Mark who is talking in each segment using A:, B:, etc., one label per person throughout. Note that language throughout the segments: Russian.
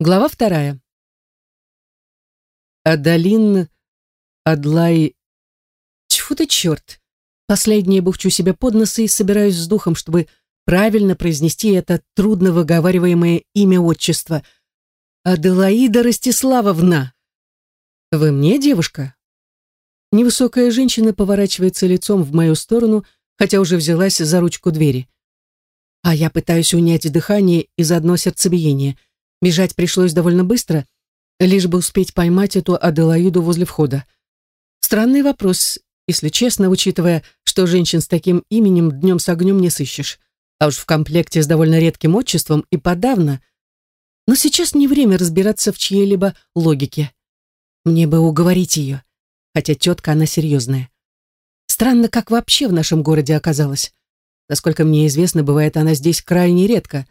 A: Глава вторая. Адалин Адлай... Тьфу ты, черт! Последнее бухчу себе под нос и собираюсь с духом, чтобы правильно произнести это трудно выговариваемое имя отчества. Аделаида Ростиславовна. Вы мне, девушка? Невысокая женщина поворачивается лицом в мою сторону, хотя уже взялась за ручку двери. А я пытаюсь унять дыхание и заодно сердцебиение — Бежать пришлось довольно быстро, лишь бы успеть поймать эту Аделаиду возле входа. Странный вопрос, если честно, учитывая, что женщин с таким именем днем с огнем не сыщешь, а уж в комплекте с довольно редким отчеством и подавно. Но сейчас не время разбираться в чьей-либо логике. Мне бы уговорить ее, хотя тетка она серьезная. Странно, как вообще в нашем городе оказалась. Насколько мне известно, бывает она здесь крайне редко.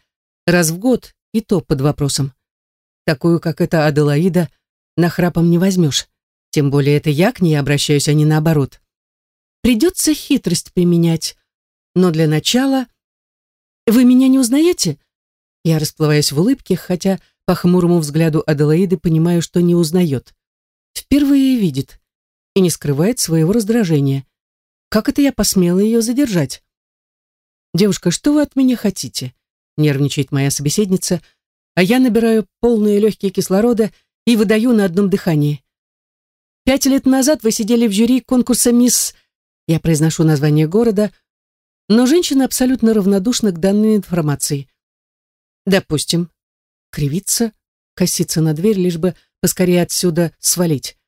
A: Раз в год и то под вопросом. Такую, как эта Аделаида, нахрапом не возьмешь. Тем более это я к ней обращаюсь, а не наоборот. Придется хитрость применять. Но для начала... Вы меня не узнаете? Я расплываюсь в улыбке, хотя по хмурому взгляду Аделаиды понимаю, что не узнает. Впервые видит и не скрывает своего раздражения. Как это я посмела ее задержать? «Девушка, что вы от меня хотите?» Нервничает моя собеседница, а я набираю полные легкие кислорода и выдаю на одном дыхании. Пять лет назад вы сидели в жюри конкурса «Мисс...» Я произношу название города, но женщина абсолютно равнодушна к данной информации. Допустим, кривится, косится на дверь, лишь бы поскорее отсюда свалить.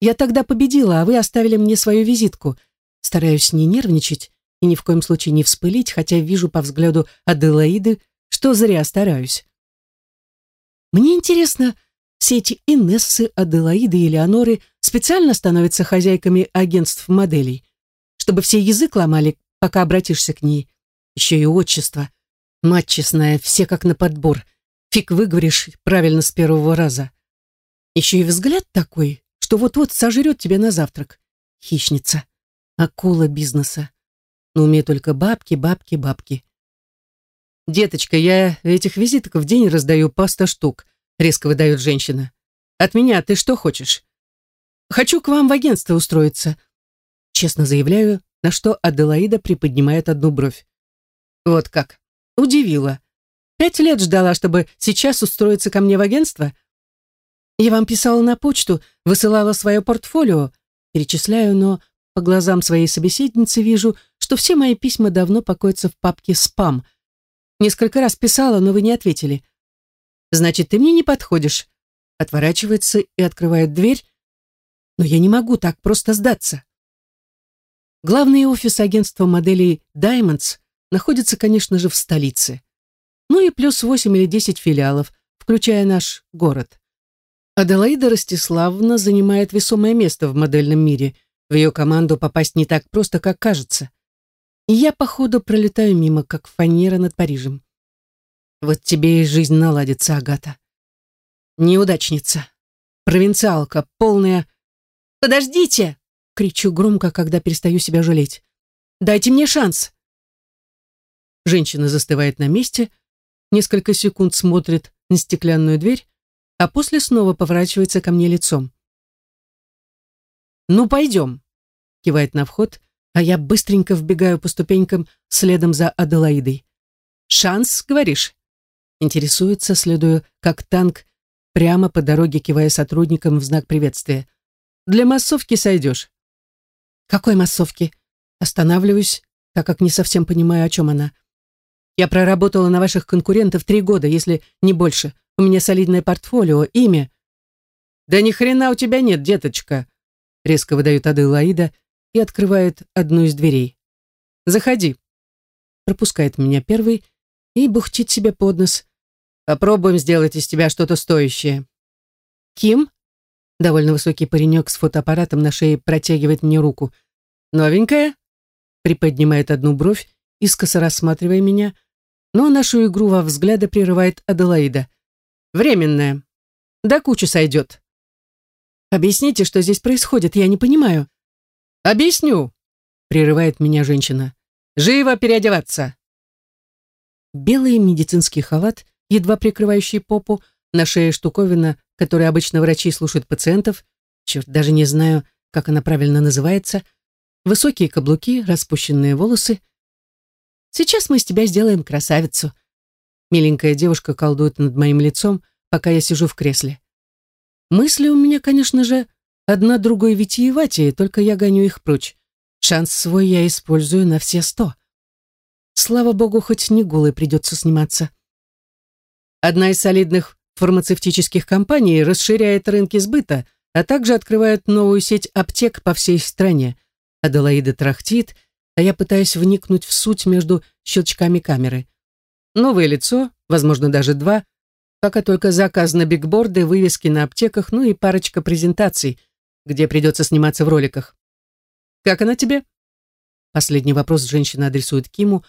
A: Я тогда победила, а вы оставили мне свою визитку. Стараюсь не нервничать, и ни в коем случае не вспылить, хотя вижу по взгляду Аделаиды, что зря стараюсь. Мне интересно, все эти Инессы, Аделаиды и Леоноры специально становятся хозяйками агентств моделей, чтобы все язык ломали, пока обратишься к ней. Еще и отчество. Мать честная, все как на подбор. Фиг выговоришь правильно с первого раза. Еще и взгляд такой, что вот-вот сожрет тебя на завтрак. Хищница. Акула бизнеса. На уме только бабки, бабки, бабки. «Деточка, я этих визиток в день раздаю по сто штук», резко выдает женщина. «От меня ты что хочешь?» «Хочу к вам в агентство устроиться», честно заявляю, на что Аделаида приподнимает одну бровь. «Вот как. Удивила. Пять лет ждала, чтобы сейчас устроиться ко мне в агентство?» «Я вам писала на почту, высылала свое портфолио», перечисляю, но по глазам своей собеседницы вижу, что все мои письма давно покоятся в папке «Спам». Несколько раз писала, но вы не ответили. Значит, ты мне не подходишь. Отворачивается и открывает дверь. Но я не могу так просто сдаться. Главный офис агентства моделей Diamonds находится, конечно же, в столице. Ну и плюс 8 или 10 филиалов, включая наш город. Аделаида Ростиславовна занимает весомое место в модельном мире. В ее команду попасть не так просто, как кажется и я, походу, пролетаю мимо, как фанера над Парижем. Вот тебе и жизнь наладится, Агата. Неудачница, провинциалка, полная... «Подождите!» — кричу громко, когда перестаю себя жалеть. «Дайте мне шанс!» Женщина застывает на месте, несколько секунд смотрит на стеклянную дверь, а после снова поворачивается ко мне лицом. «Ну, пойдем», — кивает на вход, а я быстренько вбегаю по ступенькам следом за Аделаидой. «Шанс, говоришь?» Интересуется, следуя как танк, прямо по дороге кивая сотрудникам в знак приветствия. «Для массовки сойдешь». «Какой массовки?» Останавливаюсь, так как не совсем понимаю, о чем она. «Я проработала на ваших конкурентов три года, если не больше. У меня солидное портфолио, имя». «Да ни хрена у тебя нет, деточка», резко выдает Аделаида и открывает одну из дверей. «Заходи», пропускает меня первый и бухтит себе под нос. «Попробуем сделать из тебя что-то стоящее». «Ким?» Довольно высокий паренек с фотоаппаратом на шее протягивает мне руку. «Новенькая?» Приподнимает одну бровь, искоса рассматривая меня, но нашу игру во взгляды прерывает Аделаида. «Временная. До кучи сойдет». «Объясните, что здесь происходит, я не понимаю». «Объясню», — прерывает меня женщина. «Живо переодеваться!» Белый медицинский халат, едва прикрывающий попу, на шее штуковина, которой обычно врачи слушают пациентов, черт, даже не знаю, как она правильно называется, высокие каблуки, распущенные волосы. Сейчас мы из тебя сделаем красавицу. Миленькая девушка колдует над моим лицом, пока я сижу в кресле. Мысли у меня, конечно же, одна другой витиеватее, только я гоню их прочь. Шанс свой я использую на все сто. Слава богу, хоть не голой придется сниматься. Одна из солидных фармацевтических компаний расширяет рынки сбыта, а также открывает новую сеть аптек по всей стране. Аделаида трахтит, а я пытаюсь вникнуть в суть между щелчками камеры. Новое лицо, возможно, даже два, пока только заказ на бигборды, вывески на аптеках, ну и парочка презентаций, где придется сниматься в роликах. «Как она тебе?» Последний вопрос женщина адресует Киму,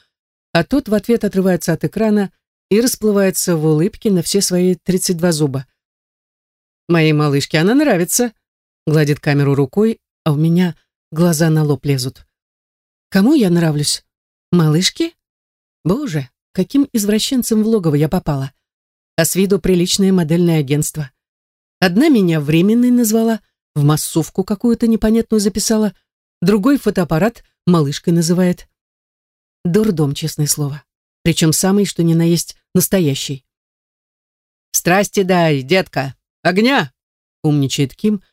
A: а тот в ответ отрывается от экрана и расплывается в улыбке на все свои 32 зуба. «Моей малышке она нравится», — гладит камеру рукой, а у меня глаза на лоб лезут. «Кому я нравлюсь? Малышке? Боже, каким извращенцем в логово я попала. А с виду приличное модельное агентство. Одна меня временной назвала, в массовку какую-то непонятную записала, другой фотоаппарат малышкой называет. Дурдом, честное слово. Причем самый, что ни на есть, настоящий. «Страсти дай, детка! Огня!» — умничает Ким,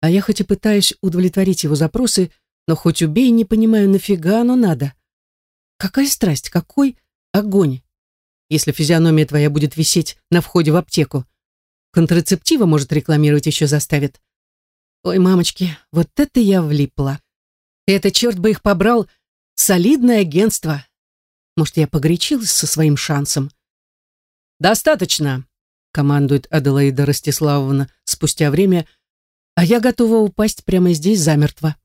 A: а я хоть и пытаюсь удовлетворить его запросы, но хоть убей, не понимаю, нафига оно надо. Какая страсть, какой огонь, если физиономия твоя будет висеть на входе в аптеку. Контрацептива, может, рекламировать еще заставит. Ой, мамочки, вот это я влипла. Это, черт бы их побрал, солидное агентство. Может, я погорячилась со своим шансом? «Достаточно», — командует Аделаида Ростиславовна спустя время, а я готова упасть прямо здесь замертво.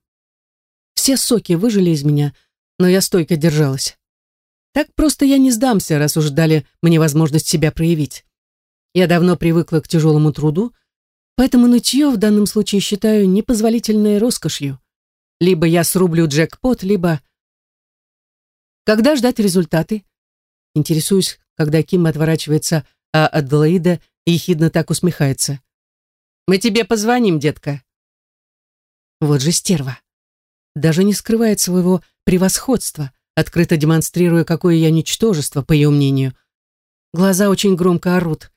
A: Все соки выжили из меня, но я стойко держалась. Так просто я не сдамся, раз уж дали мне возможность себя проявить. Я давно привыкла к тяжелому труду, поэтому нытье в данном случае считаю непозволительной роскошью. Либо я срублю джекпот, либо когда ждать результаты? Интересуюсь, когда Ким отворачивается, а Аделаида ехидно так усмехается. «Мы тебе позвоним, детка». Вот же стерва. Даже не скрывает своего превосходства, открыто демонстрируя, какое я ничтожество, по ее мнению. Глаза очень громко орут.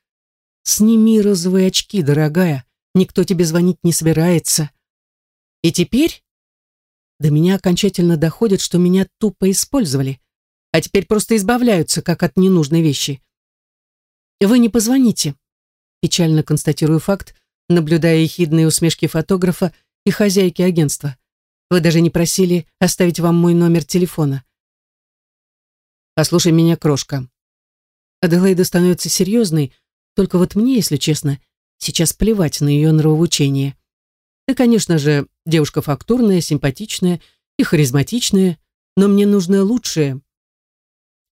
A: «Сними розовые очки, дорогая, никто тебе звонить не собирается». И теперь до меня окончательно доходит, что меня тупо использовали, а теперь просто избавляются, как от ненужной вещи. Вы не позвоните. Печально констатирую факт, наблюдая ехидные усмешки фотографа и хозяйки агентства. Вы даже не просили оставить вам мой номер телефона. Послушай меня, крошка. Аделаида становится серьезной, только вот мне, если честно, сейчас плевать на ее нравоучение. Ты, конечно же, девушка фактурная, симпатичная и харизматичная, но мне нужно лучшее.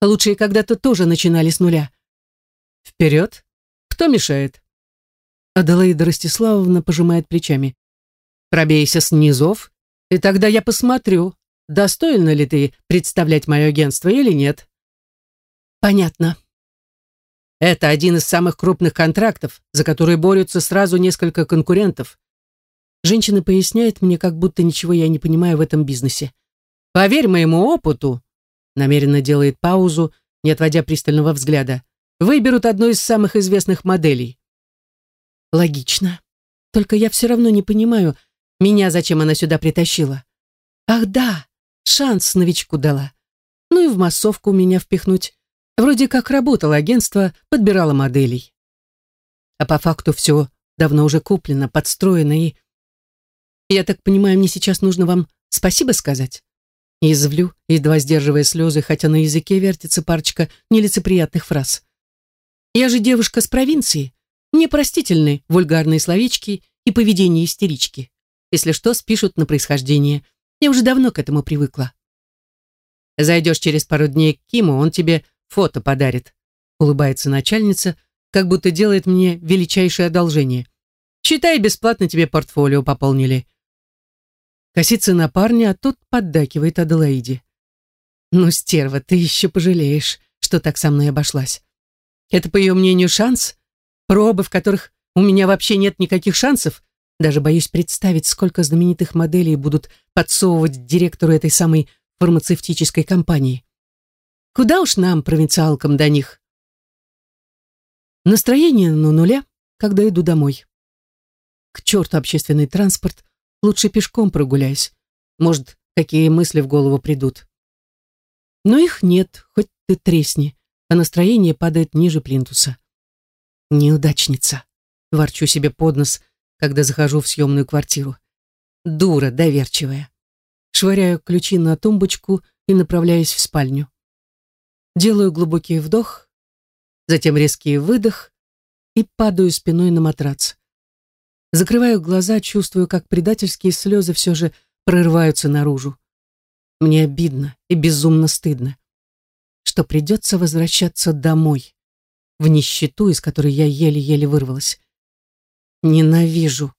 A: Лучшие когда-то тоже начинали с нуля. Вперед! Кто мешает? Аделаида Ростиславовна пожимает плечами. Пробейся с низов, и тогда я посмотрю, достойна ли ты представлять мое агентство или нет. Понятно. Это один из самых крупных контрактов, за которые борются сразу несколько конкурентов. Женщина поясняет мне, как будто ничего я не понимаю в этом бизнесе. Поверь моему опыту, намеренно делает паузу, не отводя пристального взгляда. Выберут одну из самых известных моделей. Логично. Только я все равно не понимаю, меня зачем она сюда притащила. Ах да, шанс новичку дала. Ну и в массовку меня впихнуть. Вроде как работало агентство, подбирало моделей. А по факту все давно уже куплено, подстроено и я так понимаю, мне сейчас нужно вам спасибо сказать?» Извлю, едва сдерживая слезы, хотя на языке вертится парочка нелицеприятных фраз. «Я же девушка с провинции. Мне простительны вульгарные словечки и поведение истерички. Если что, спишут на происхождение. Я уже давно к этому привыкла». «Зайдешь через пару дней к Киму, он тебе фото подарит», улыбается начальница, как будто делает мне величайшее одолжение. «Считай, бесплатно тебе портфолио пополнили. Косится на парня, а тот поддакивает Аделаиде. «Ну, стерва, ты еще пожалеешь, что так со мной обошлась. Это, по ее мнению, шанс? Пробы, в которых у меня вообще нет никаких шансов. Даже боюсь представить, сколько знаменитых моделей будут подсовывать директору этой самой фармацевтической компании. Куда уж нам, провинциалкам, до них? Настроение на нуле, когда иду домой. К черту общественный транспорт, лучше пешком прогуляюсь. Может, какие мысли в голову придут. Но их нет, хоть ты тресни, а настроение падает ниже плинтуса. Неудачница. Ворчу себе под нос, когда захожу в съемную квартиру. Дура доверчивая. Швыряю ключи на тумбочку и направляюсь в спальню. Делаю глубокий вдох, затем резкий выдох и падаю спиной на матрац. Закрываю глаза, чувствую, как предательские слезы все же прорываются наружу. Мне обидно и безумно стыдно, что придется возвращаться домой в нищету, из которой я еле-еле вырвалась. Ненавижу